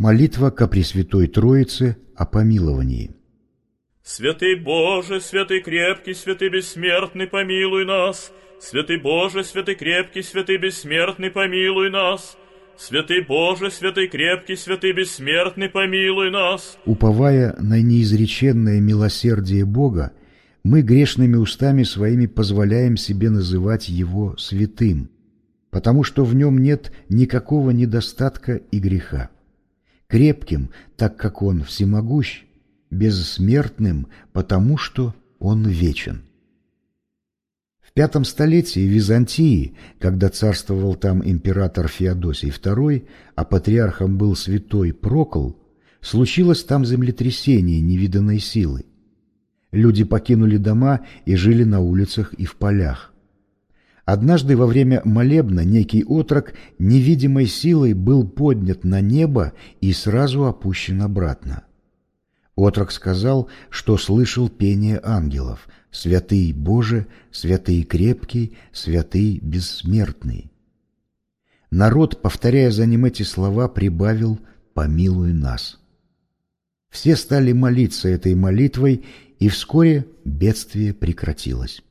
Молитва ко Пресвятой Троице о помиловании. Святый Боже, святый крепкий, святый бессмертный, помилуй нас. Святый Боже, святый крепкий, святый бессмертный, помилуй нас. Святый Боже, святый крепкий, святый бессмертный, помилуй нас. Уповая на неизреченное милосердие Бога, мы грешными устами своими позволяем себе называть Его святым, потому что в нем нет никакого недостатка и греха крепким, так как Он всемогущ, бессмертным, потому что Он вечен. В пятом столетии Византии, когда царствовал там император Феодосий II, а патриархом был святой Прокол, случилось там землетрясение невиданной силы. Люди покинули дома и жили на улицах и в полях. Однажды во время молебна некий отрок невидимой силой был поднят на небо и сразу опущен обратно. Отрок сказал, что слышал пение ангелов «Святый Боже, святый крепкий, святый бессмертный». Народ, повторяя за ним эти слова, прибавил «Помилуй нас». Все стали молиться этой молитвой, и вскоре бедствие прекратилось.